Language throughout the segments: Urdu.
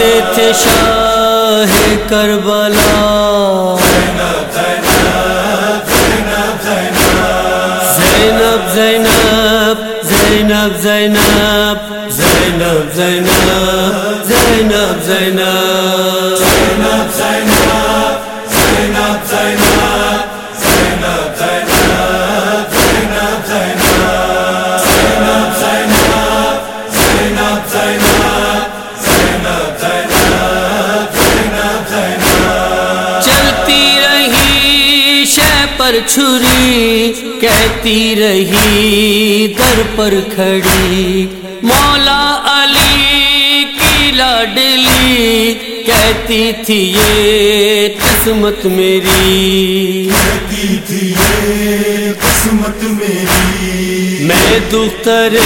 کہتے تھے شاہ کربلا۔ زینب زینب زینب زینب زینب زینب زینب زینب زینب زینب۔ چھری کہتی رہی در پر کھڑی۔ مولا علی کی لاڈلی کہتی تھی یہ قسمت میری۔ کہتی تھی یہ قسمت میری۔ میں دختر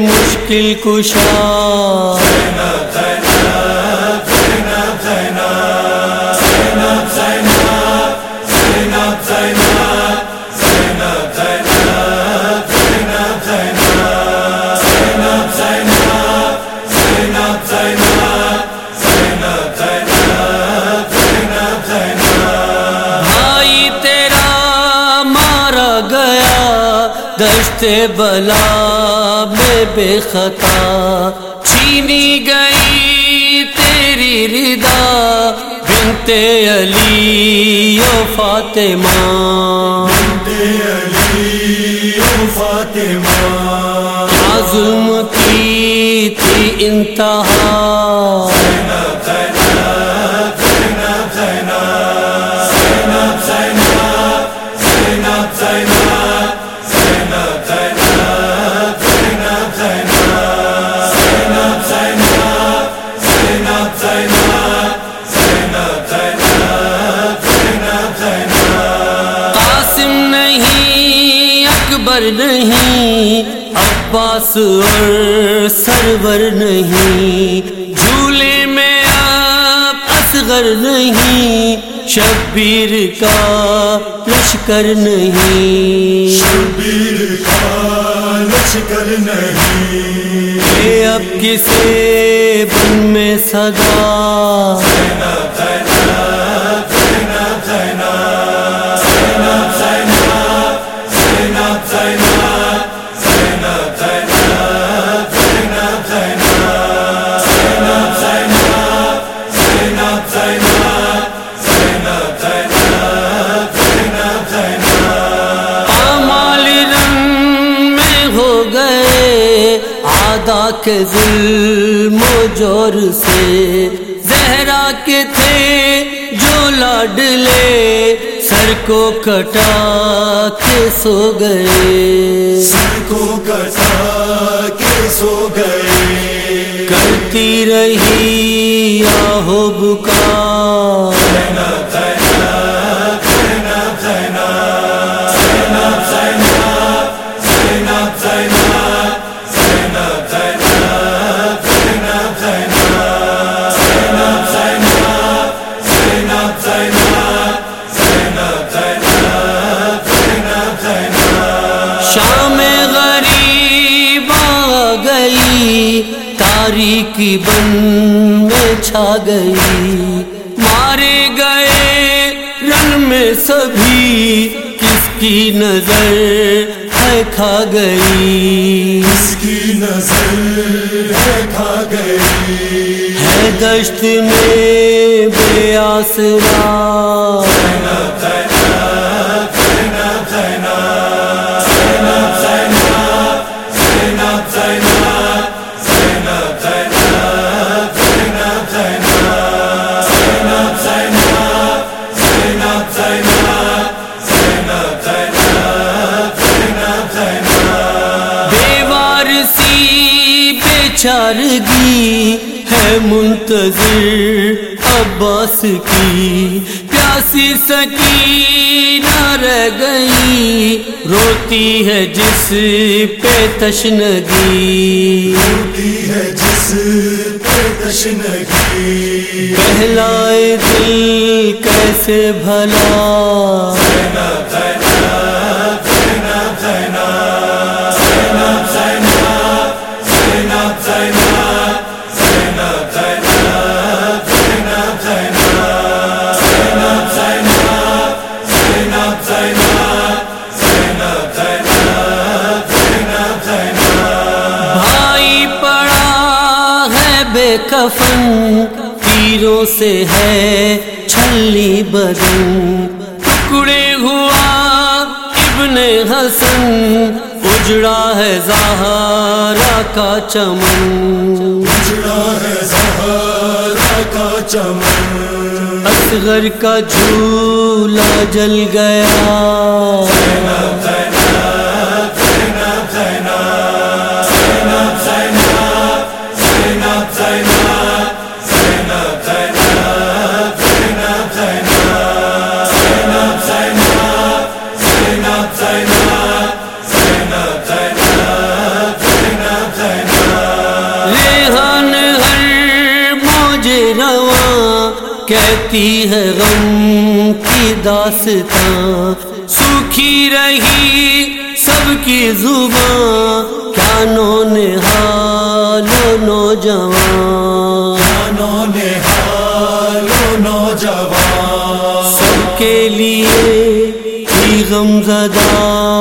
مشکل کشا گیا دشت بلا میں بے خطا چھینی گئی تیری ردا بنت علی و فاطمہ بنتے علی و فاطمہ ظلم کی تھی انتہا نہیں اکبر نہیں عباس اور سرور نہیں۔ جھولے میں آپ اصغر نہیں شبیر کا لشکر نہیں۔ شبیر کا لشکر نہیں۔ اے اب کسے بن میں صدا۔ کے ظلم و جور سے زہرا کے تھے جو لاڈلے سر کو کٹا کے سو گئے۔ سر کو کٹا کے سو گئے۔ کرتی رہی آہو بکا۔ تاریکی بن میں چھا گئی۔ مارے گئے رن میں سبھی کس کی نظر ہے کھا گئی؟ اس کی نظر ہے کھا گئی؟ ہے دشت میں بے آسرا۔ سی بیچارگی ہے منتظر عباس کی۔ پیاسی سکینہ رہ گئی روتی ہے جس پہ تشنگی۔ ہوتی ہے جس پہ تشنگی۔ بہلائے دل کیسے بھلا؟ تیروں سے ہے چھلی بدن۔ ٹکڑے ہوا ابن حسن اجڑا ہے زہارا کا چمن۔ اجڑا ہے زہارا کا چمن۔ اصغر کا جھولا جل گیا۔ کہتی ہے غم کی داستان سوکھی رہی سب کی زباں کیا نو نحال و نوجوان؟ جانوں نے حالو نوجوان؟ سب کے لیے غم زدہ